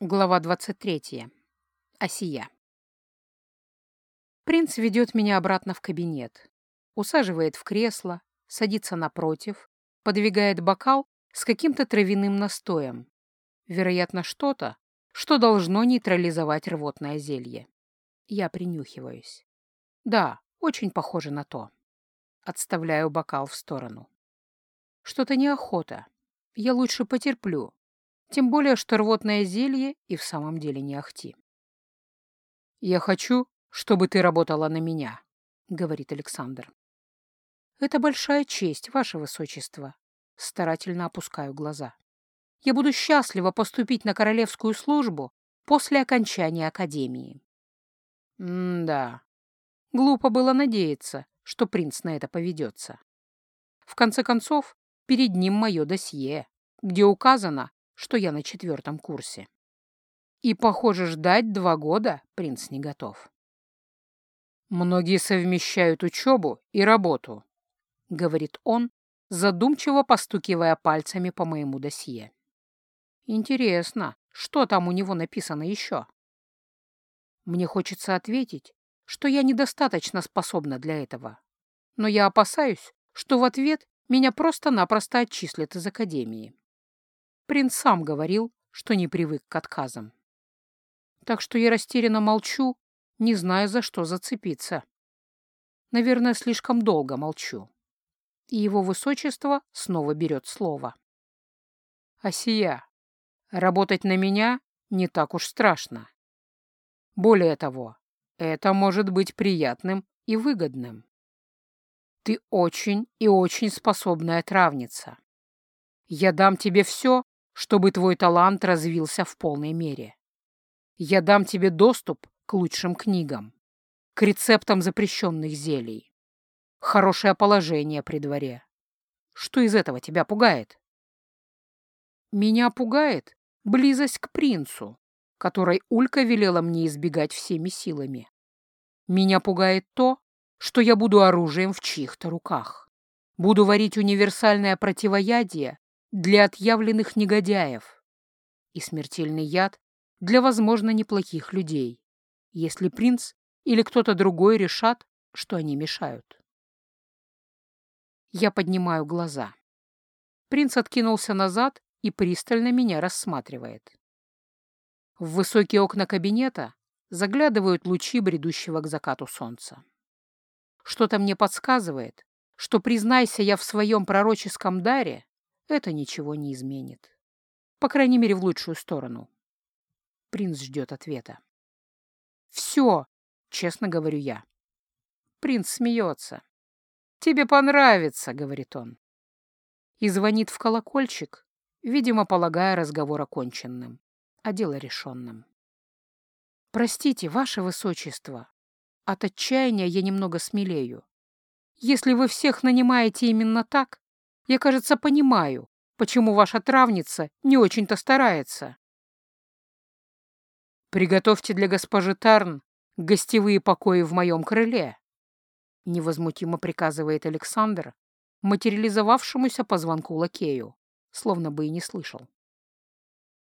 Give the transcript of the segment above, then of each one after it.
Глава 23. Осия. Принц ведет меня обратно в кабинет, усаживает в кресло, садится напротив, подвигает бокал с каким-то травяным настоем. Вероятно, что-то, что должно нейтрализовать рвотное зелье. Я принюхиваюсь. Да, очень похоже на то. Отставляю бокал в сторону. Что-то неохота. Я лучше потерплю, тем более, что рвотное зелье и в самом деле не ахти. «Я хочу, чтобы ты работала на меня», — говорит Александр. «Это большая честь, ваше высочество», — старательно опускаю глаза. «Я буду счастлива поступить на королевскую службу после окончания академии». М-да. Глупо было надеяться, что принц на это поведется. В конце концов, перед ним мое досье, где указано, что я на четвертом курсе. И, похоже, ждать два года принц не готов. «Многие совмещают учебу и работу», — говорит он, задумчиво постукивая пальцами по моему досье. «Интересно, что там у него написано еще?» Мне хочется ответить, что я недостаточно способна для этого, но я опасаюсь, что в ответ меня просто-напросто отчислят из академии. Принц сам говорил, что не привык к отказам. Так что я растерянно молчу, не зная, за что зацепиться. Наверное, слишком долго молчу. И его высочество снова берет слово. «Асия, работать на меня не так уж страшно. Более того, это может быть приятным и выгодным. Ты очень и очень способная травница. Я дам тебе все, чтобы твой талант развился в полной мере. Я дам тебе доступ к лучшим книгам, к рецептам запрещенных зелий, хорошее положение при дворе. Что из этого тебя пугает? Меня пугает близость к принцу, которой Улька велела мне избегать всеми силами. Меня пугает то, что я буду оружием в чьих-то руках. Буду варить универсальное противоядие для отъявленных негодяев и смертельный яд для, возможно, неплохих людей, если принц или кто-то другой решат, что они мешают. Я поднимаю глаза. Принц откинулся назад и пристально меня рассматривает. В высокие окна кабинета заглядывают лучи бредущего к закату солнца. Что-то мне подсказывает, что, признайся я в своем пророческом даре, это ничего не изменит. По крайней мере, в лучшую сторону. Принц ждет ответа. «Все!» — честно говорю я. Принц смеется. «Тебе понравится», — говорит он. И звонит в колокольчик, видимо, полагая разговор оконченным, а дело решенным. «Простите, ваше высочество, от отчаяния я немного смелею. Если вы всех нанимаете именно так, я, кажется, понимаю, почему ваша травница не очень-то старается. Приготовьте для госпожи Тарн гостевые покои в моем крыле, невозмутимо приказывает Александр, материализовавшемуся по звонку лакею, словно бы и не слышал.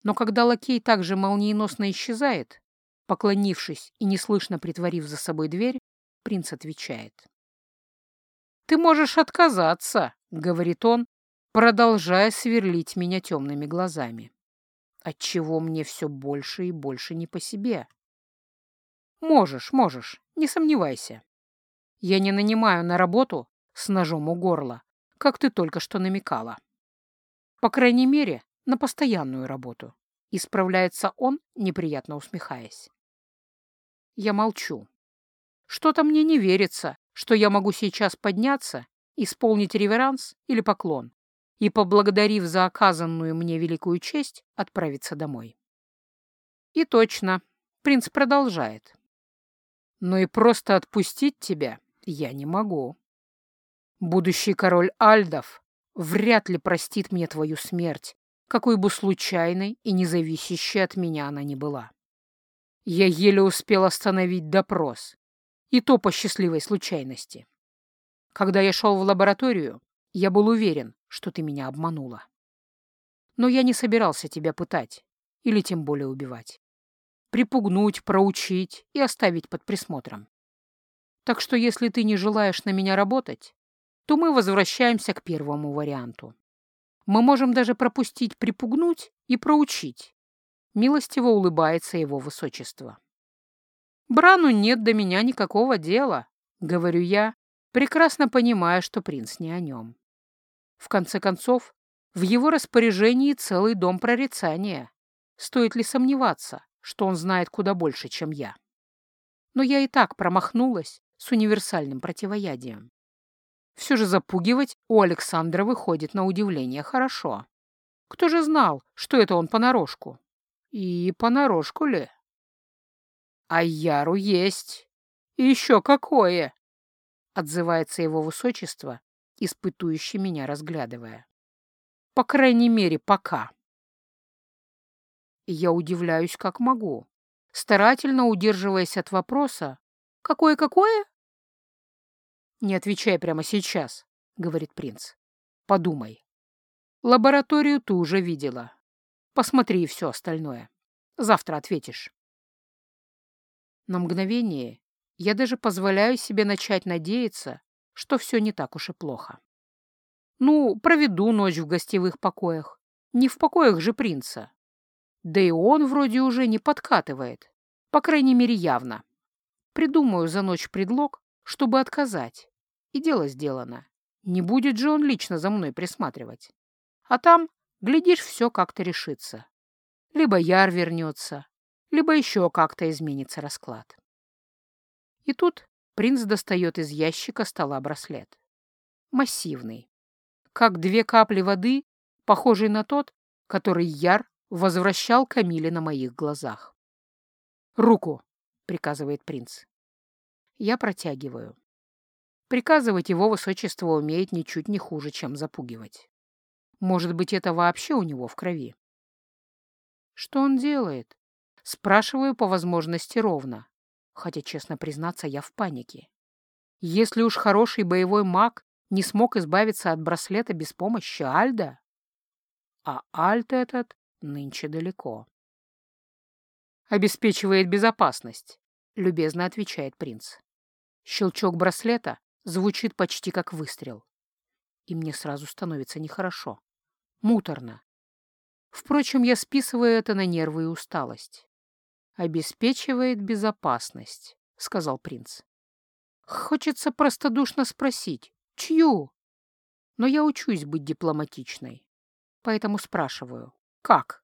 Но когда лакей также молниеносно исчезает, поклонившись и неслышно притворив за собой дверь, принц отвечает. «Ты можешь отказаться», — говорит он, продолжая сверлить меня темными глазами, отчего мне все больше и больше не по себе. «Можешь, можешь, не сомневайся. Я не нанимаю на работу с ножом у горла, как ты только что намекала. По крайней мере, на постоянную работу», — исправляется он, неприятно усмехаясь. Я молчу. Что-то мне не верится, что я могу сейчас подняться, исполнить реверанс или поклон и, поблагодарив за оказанную мне великую честь, отправиться домой. И точно, принц продолжает. Но и просто отпустить тебя я не могу. Будущий король Альдов вряд ли простит мне твою смерть, какой бы случайной и независящей от меня она ни была. Я еле успел остановить допрос, и то по счастливой случайности. Когда я шел в лабораторию, я был уверен, что ты меня обманула. Но я не собирался тебя пытать. или тем более убивать. Припугнуть, проучить и оставить под присмотром. Так что если ты не желаешь на меня работать, то мы возвращаемся к первому варианту. Мы можем даже пропустить припугнуть и проучить. Милостиво улыбается его высочество. Брану нет до меня никакого дела, говорю я, прекрасно понимая, что принц не о нем. В конце концов, в его распоряжении целый дом прорицания. Стоит ли сомневаться, что он знает куда больше, чем я? Но я и так промахнулась с универсальным противоядием. Все же запугивать у Александра выходит на удивление хорошо. Кто же знал, что это он понарошку? И понарошку ли? А Яру есть. И еще какое! Отзывается его высочество, испытующий меня разглядывая. По крайней мере, пока. Я удивляюсь, как могу, старательно удерживаясь от вопроса «Какое-какое?» «Не отвечай прямо сейчас», — говорит принц. «Подумай. Лабораторию ты уже видела. Посмотри и все остальное. Завтра ответишь». На мгновение я даже позволяю себе начать надеяться, что все не так уж и плохо. Ну, проведу ночь в гостевых покоях. Не в покоях же принца. Да и он вроде уже не подкатывает. По крайней мере, явно. Придумаю за ночь предлог, чтобы отказать. И дело сделано. Не будет же он лично за мной присматривать. А там, глядишь, все как-то решится. Либо Яр вернется, либо еще как-то изменится расклад. И тут принц достает из ящика стола браслет. Массивный, как две капли воды, похожий на тот, который Яр возвращал Камиле на моих глазах. «Руку!» — приказывает принц. Я протягиваю. Приказывать его высочество умеет ничуть не хуже, чем запугивать. Может быть, это вообще у него в крови. Что он делает? Спрашиваю по возможности ровно, хотя, честно признаться, я в панике. Если уж хороший боевой маг не смог избавиться от браслета без помощи Альда. А Альт этот нынче далеко. «Обеспечивает безопасность», — любезно отвечает принц. Щелчок браслета звучит почти как выстрел. И мне сразу становится нехорошо. Муторно. Впрочем, я списываю это на нервы и усталость. «Обеспечивает безопасность», — сказал принц. Хочется простодушно спросить, Чью? Но я учусь быть дипломатичной, поэтому спрашиваю, как?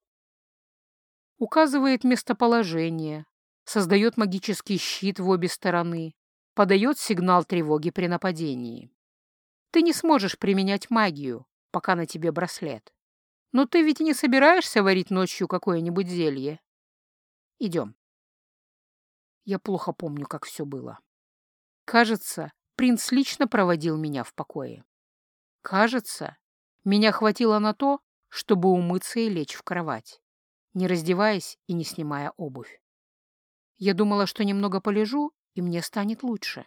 Указывает местоположение, создает магический щит в обе стороны, подает сигнал тревоги при нападении. Ты не сможешь применять магию, пока на тебе браслет. Но ты ведь не собираешься варить ночью какое-нибудь зелье? Идем. Я плохо помню, как все было. Кажется, принц лично проводил меня в покое. Кажется, меня хватило на то, чтобы умыться и лечь в кровать, не раздеваясь и не снимая обувь. Я думала, что немного полежу, и мне станет лучше.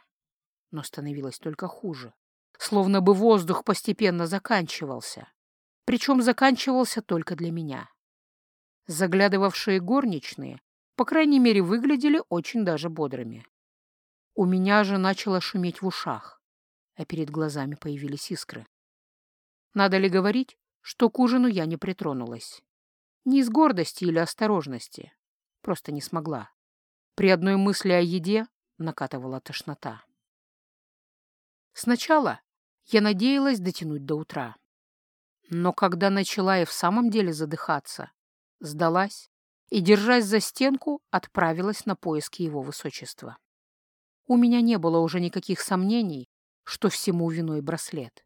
Но становилось только хуже. Словно бы воздух постепенно заканчивался. Причем заканчивался только для меня. Заглядывавшие горничные, по крайней мере, выглядели очень даже бодрыми. У меня же начало шуметь в ушах, а перед глазами появились искры. Надо ли говорить, что к ужину я не притронулась? Не из гордости или осторожности, просто не смогла. При одной мысли о еде накатывала тошнота. Сначала я надеялась дотянуть до утра. Но когда начала и в самом деле задыхаться, сдалась и, держась за стенку, отправилась на поиски его высочества. У меня не было уже никаких сомнений, что всему виной браслет.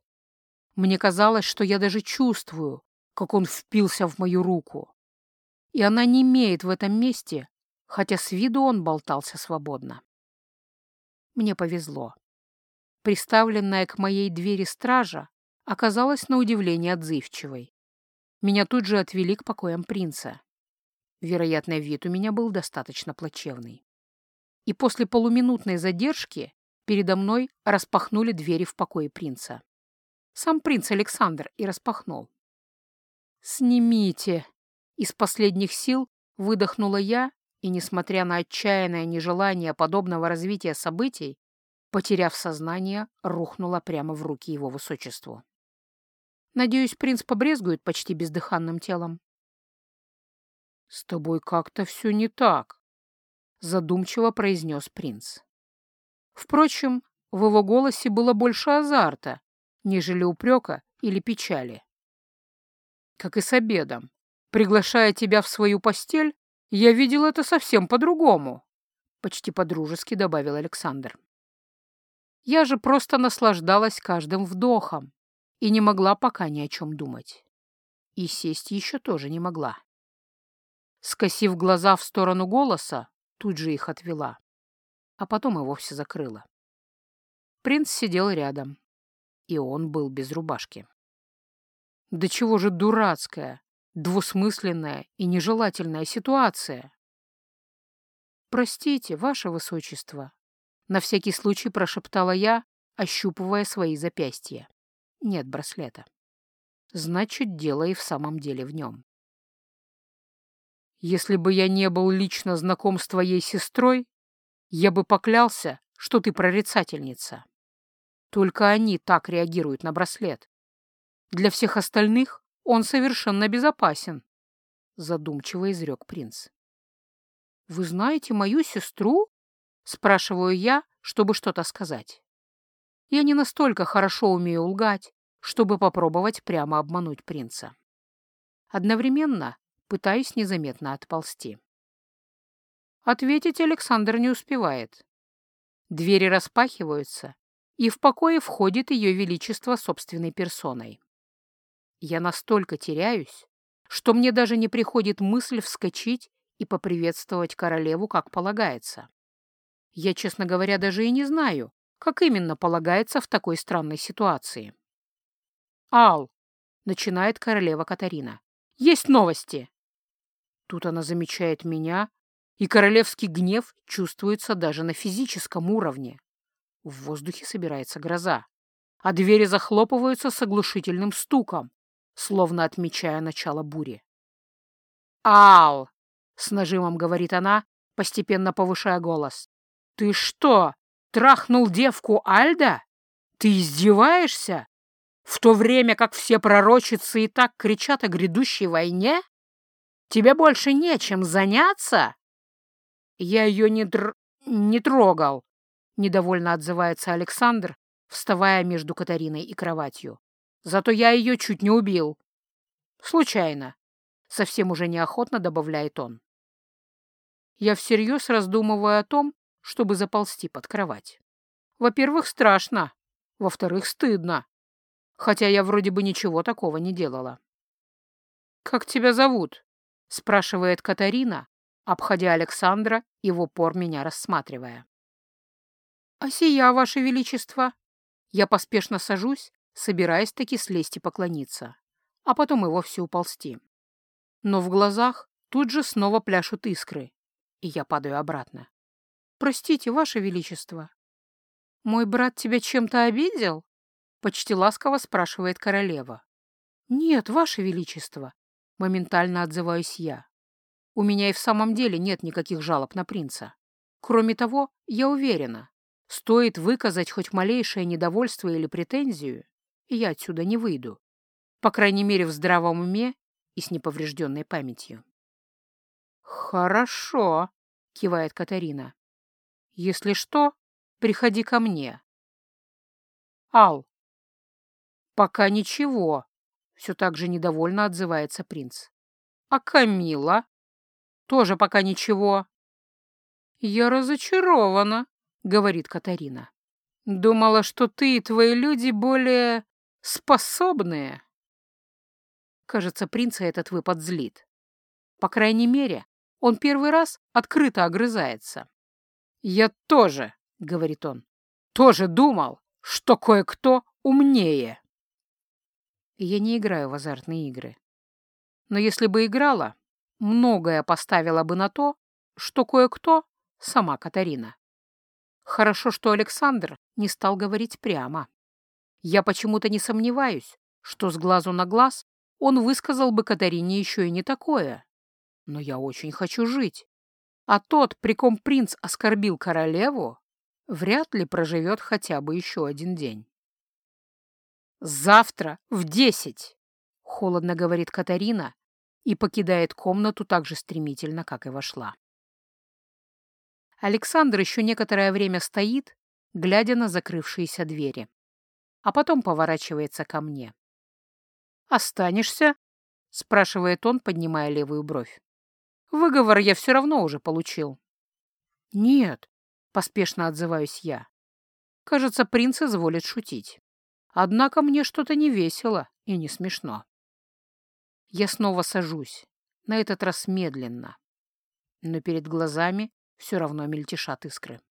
Мне казалось, что я даже чувствую, как он впился в мою руку. И она не имеет в этом месте, хотя с виду он болтался свободно. Мне повезло. Приставленная к моей двери стража оказалась на удивление отзывчивой. Меня тут же отвели к покоям принца. Вероятно, вид у меня был достаточно плачевный и после полуминутной задержки передо мной распахнули двери в покое принца. Сам принц Александр и распахнул. «Снимите!» — Из последних сил выдохнула я и, несмотря на отчаянное нежелание подобного развития событий, потеряв сознание, рухнула прямо в руки его высочеству. Надеюсь, принц побрезгует почти бездыханным телом. «С тобой как-то все не так», — задумчиво произнес принц. Впрочем, в его голосе было больше азарта, нежели упрека или печали. Как и с обедом. Приглашая тебя в свою постель, я видел это совсем по-другому, — почти по-дружески добавил Александр. Я же просто наслаждалась каждым вдохом и не могла пока ни о чем думать. И сесть еще тоже не могла. Скосив глаза в сторону голоса, тут же их отвела, а потом и вовсе закрыла. Принц сидел рядом, и он был без рубашки. Да чего же дурацкая, двусмысленная и нежелательная ситуация? «Простите, ваше высочество», — на всякий случай прошептала я, ощупывая свои запястья. Нет браслета. Значит, дело и в самом деле в нем. Если бы я не был лично знаком с твоей сестрой, я бы поклялся, что ты прорицательница. Только они так реагируют на браслет. Для всех остальных он совершенно безопасен, — задумчиво изрек принц. «Вы знаете мою сестру?» — спрашиваю я, чтобы что-то сказать. Я не настолько хорошо умею лгать, чтобы попробовать прямо обмануть принца. Одновременно пытаюсь незаметно отползти. Ответить Александр не успевает. Двери распахиваются, и в покое входит ее величество собственной персоной. Я настолько теряюсь, что мне даже не приходит мысль вскочить и поприветствовать королеву, как полагается. Я, честно говоря, даже и не знаю, как именно полагается в такой странной ситуации. «Ал!» — начинает королева Катарина. «Есть новости!» Тут она замечает меня, и королевский гнев чувствуется даже на физическом уровне. В воздухе собирается гроза, а двери захлопываются с оглушительным стуком, словно отмечая начало бури. «Ал!» — с нажимом говорит она, постепенно повышая голос. «Ты что, трахнул девку Альда? Ты издеваешься? В то время как все пророчицы и так кричат о грядущей войне? Тебе больше нечем заняться?» «Я ее не, др... не трогал», Недовольно отзывается Александр, вставая между Катариной и кроватью. Зато я ее чуть не убил. Случайно. Совсем уже неохотно добавляет он. Я всерьез раздумываю о том, чтобы заползти под кровать. Во-первых, страшно. Во-вторых, стыдно. Хотя я вроде бы ничего такого не делала. «Как тебя зовут?» — спрашивает Катарина, обходя Александра и в упор меня рассматривая. «А сия, Ваше Величество!» Я поспешно сажусь, собираясь таки слезть и поклониться, а потом и вовсе уползти. Но в глазах тут же снова пляшут искры, и я падаю обратно. «Простите, Ваше Величество!» «Мой брат тебя чем-то обидел?» — почти ласково спрашивает королева. «Нет, Ваше Величество!» — моментально отзываюсь я. У меня и в самом деле нет никаких жалоб на принца. Кроме того, я уверена, Стоит выказать хоть малейшее недовольство или претензию, и я отсюда не выйду. По крайней мере, в здравом уме и с неповрежденной памятью. «Хорошо», — кивает Катарина. «Если что, приходи ко мне». «Ал». «Пока ничего», — все так же недовольно отзывается принц. «А Камила?» «Тоже пока ничего». «Я разочарована», — говорит Катарина. «Думала, что ты и твои люди более способные». Кажется, принца этот выпад злит. По крайней мере, он первый раз открыто огрызается. «Я тоже», — говорит он, — «тоже думал, что кое-кто умнее». Я не играю в азартные игры. Но если бы играла, многое поставила бы на то, что кое-кто — сама Катарина. Хорошо, что Александр не стал говорить прямо. Я почему-то не сомневаюсь, что с глазу на глаз он высказал бы Катарине еще и не такое, Но я очень хочу жить. А тот, при ком принц оскорбил королеву, вряд ли проживет хотя бы еще один день. «Завтра в десять!» — холодно говорит Катарина и покидает комнату так же стремительно, как и вошла. Александр еще некоторое время стоит, глядя на закрывшиеся двери, а потом поворачивается ко мне. «Останешься?» — спрашивает он, поднимая левую бровь. «Выговор я все равно уже получил». «Нет», — поспешно отзываюсь я. Кажется, принц изволит шутить. Однако мне что-то не весело и не смешно. Я снова сажусь, на этот раз медленно, но перед глазами все равно мельтешат искры.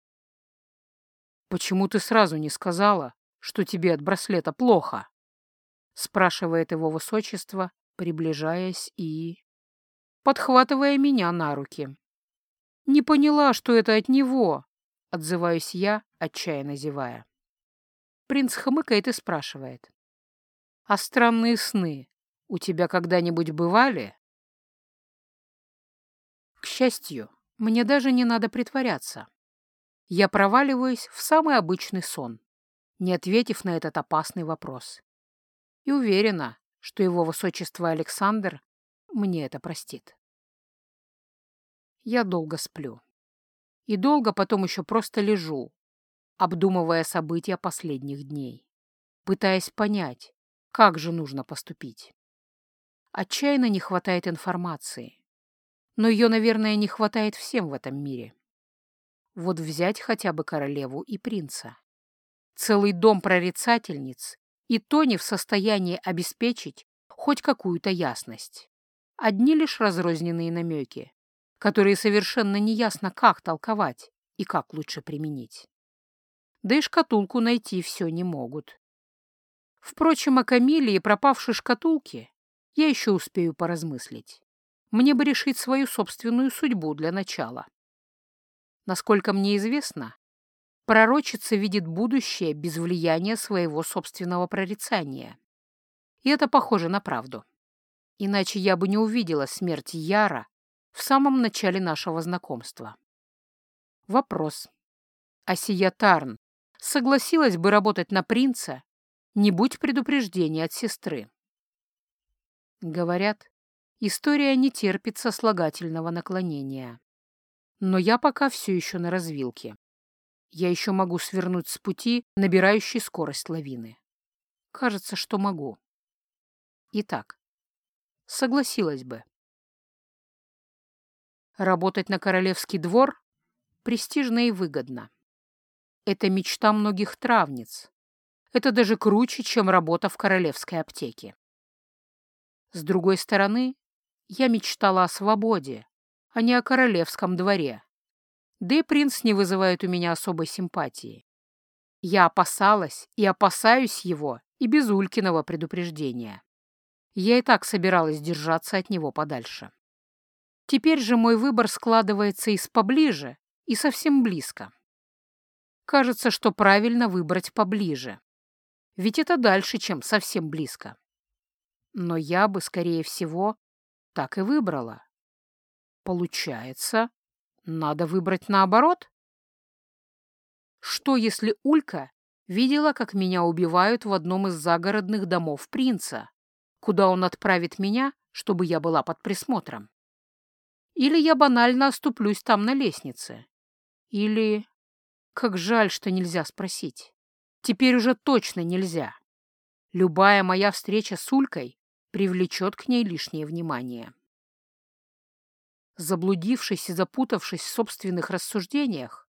«Почему ты сразу не сказала, что тебе от браслета плохо?» спрашивает его высочество, приближаясь и... подхватывая меня на руки. «Не поняла, что это от него», — отзываюсь я, отчаянно зевая. Принц хмыкает и спрашивает. «А странные сны у тебя когда-нибудь бывали?» К счастью, мне даже не надо притворяться. Я проваливаюсь в самый обычный сон, не ответив на этот опасный вопрос. И уверена, что его высочество Александр мне это простит. Я долго сплю. И долго потом еще просто лежу, обдумывая события последних дней, пытаясь понять, как же нужно поступить. Отчаянно не хватает информации, но ее, наверное, не хватает всем в этом мире. Вот взять хотя бы королеву и принца. Целый дом прорицательниц, и то не в состоянии обеспечить хоть какую-то ясность. Одни лишь разрозненные намеки, которые совершенно неясно, как толковать и как лучше применить да и шкатулку найти все не могут. Впрочем, о Камиле и пропавшей шкатулке я еще успею поразмыслить. Мне бы решить свою собственную судьбу для начала. Насколько мне известно, пророчица видит будущее без влияния своего собственного прорицания. И это похоже на правду. Иначе я бы не увидела смерть Яра в самом начале нашего знакомства. Вопрос. А сия Тарн согласилась бы работать на принца, не будь предупреждения от сестры. Говорят, история не терпит сослагательного наклонения. Но я пока все еще на развилке. Я еще могу свернуть с пути, набирающей скорость лавины. Кажется, что могу. Итак, согласилась бы. Работать на королевский двор престижно и выгодно. Это мечта многих травниц. Это даже круче, чем работа в королевской аптеке. С другой стороны, я мечтала о свободе, а не о королевском дворе. Да и принц не вызывает у меня особой симпатии. Я опасалась и опасаюсь его и без Улькиного предупреждения. Я и так собиралась держаться от него подальше. Теперь же мой выбор складывается из поближе и совсем близко. Кажется, что правильно выбрать поближе. Ведь это дальше, чем совсем близко. Но я бы, скорее всего, так и выбрала. Получается, надо выбрать наоборот? Что, если Улька видела, как меня убивают в одном из загородных домов принца, куда он отправит меня, чтобы я была под присмотром? Или я банально оступлюсь там на лестнице? Или... Как жаль, что нельзя спросить. Теперь уже точно нельзя. Любая моя встреча с Улькой привлечет к ней лишнее внимание. Заблудившись и запутавшись в собственных рассуждениях,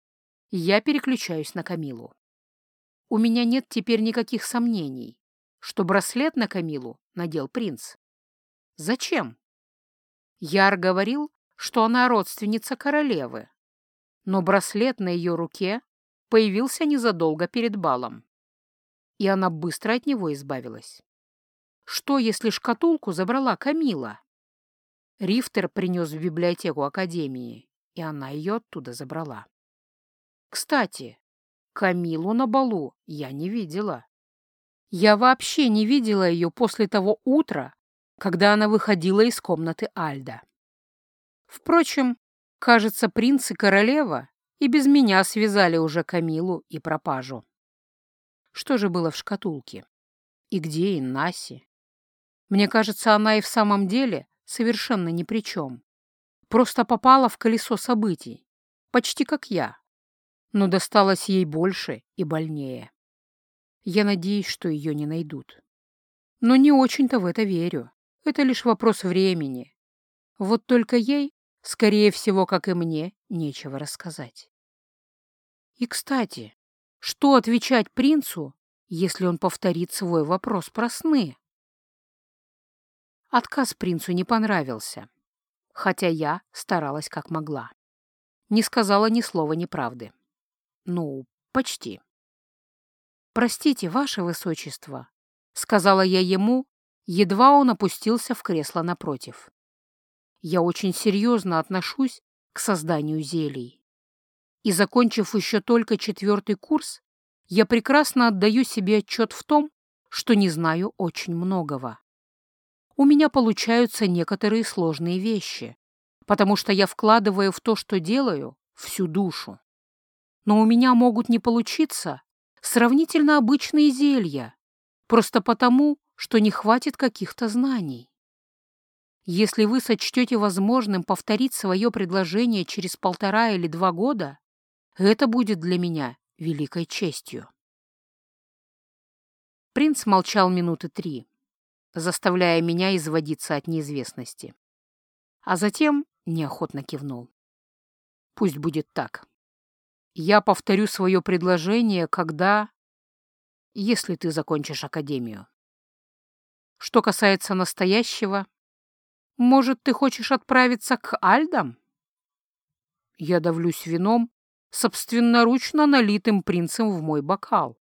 я переключаюсь на Камилу. У меня нет теперь никаких сомнений, что браслет на Камилу надел принц. Зачем? Яр говорил, что она родственница королевы, но браслет на ее руке появился незадолго перед балом. И она быстро от него избавилась. Что, если шкатулку забрала Камила? Рифтер принес в библиотеку Академии, и она ее оттуда забрала. Кстати, Камилу на балу я не видела. Я вообще не видела ее после того утра, когда она выходила из комнаты Альда. Впрочем, кажется, принц и королева и без меня связали уже Камилу и пропажу. Что же было в шкатулке? И где Иннаси? Мне кажется, она и в самом деле совершенно ни при чем. Просто попала в колесо событий, почти как я. Но досталось ей больше и больнее. Я надеюсь, что ее не найдут. Но не очень-то в это верю. Это лишь вопрос времени. Вот только ей, скорее всего, как и мне, нечего рассказать. И, кстати, что отвечать принцу, если он повторит свой вопрос про сны? Отказ принцу не понравился, хотя я старалась как могла. Не сказала ни слова неправды. Ну, почти. «Простите, ваше высочество», — сказала я ему, едва он опустился в кресло напротив. «Я очень серьезно отношусь к созданию зелий. И, закончив еще только четвертый курс, я прекрасно отдаю себе отчет в том, что не знаю очень многого у меня получаются некоторые сложные вещи, потому что я вкладываю в то, что делаю, всю душу. Но у меня могут не получиться сравнительно обычные зелья, просто потому, что не хватит каких-то знаний. Если вы сочтете возможным повторить свое предложение через полтора или два года, это будет для меня великой честью. Принц молчал минуты три заставляя меня изводиться от неизвестности. А затем неохотно кивнул. Пусть будет так. Я повторю свое предложение, когда... Если ты закончишь академию. Что касается настоящего, может, ты хочешь отправиться к Альдам? Я давлюсь вином, собственноручно налитым принцем в мой бокал.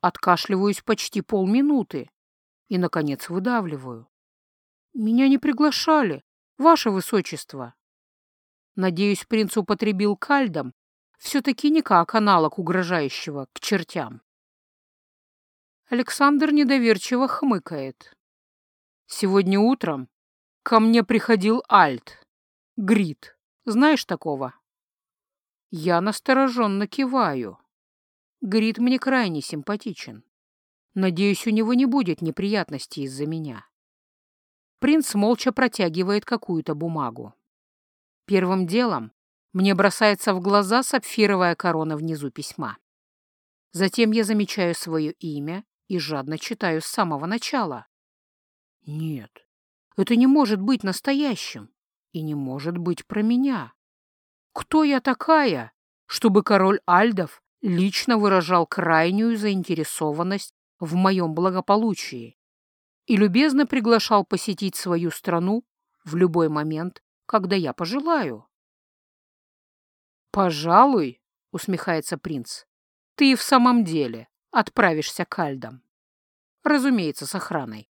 Откашливаюсь почти полминуты, и, наконец, выдавливаю. «Меня не приглашали, ваше высочество!» Надеюсь, принц употребил кальдом, все-таки не как аналог угрожающего к чертям. Александр недоверчиво хмыкает. Сегодня утром ко мне приходил Альт, Грит. Знаешь такого? Я настороженно киваю. Грит мне крайне симпатичен. Надеюсь, у него не будет неприятностей из-за меня. Принц молча протягивает какую-то бумагу. Первым делом мне бросается в глаза сапфировая корона внизу письма. Затем я замечаю свое имя и жадно читаю с самого начала. Нет, это не может быть настоящим и не может быть про меня. Кто я такая, чтобы король Альдов лично выражал крайнюю заинтересованность в моем благополучии и любезно приглашал посетить свою страну в любой момент, когда я пожелаю. «Пожалуй», — усмехается принц, — «ты и в самом деле отправишься к Альдам. Разумеется, с охраной.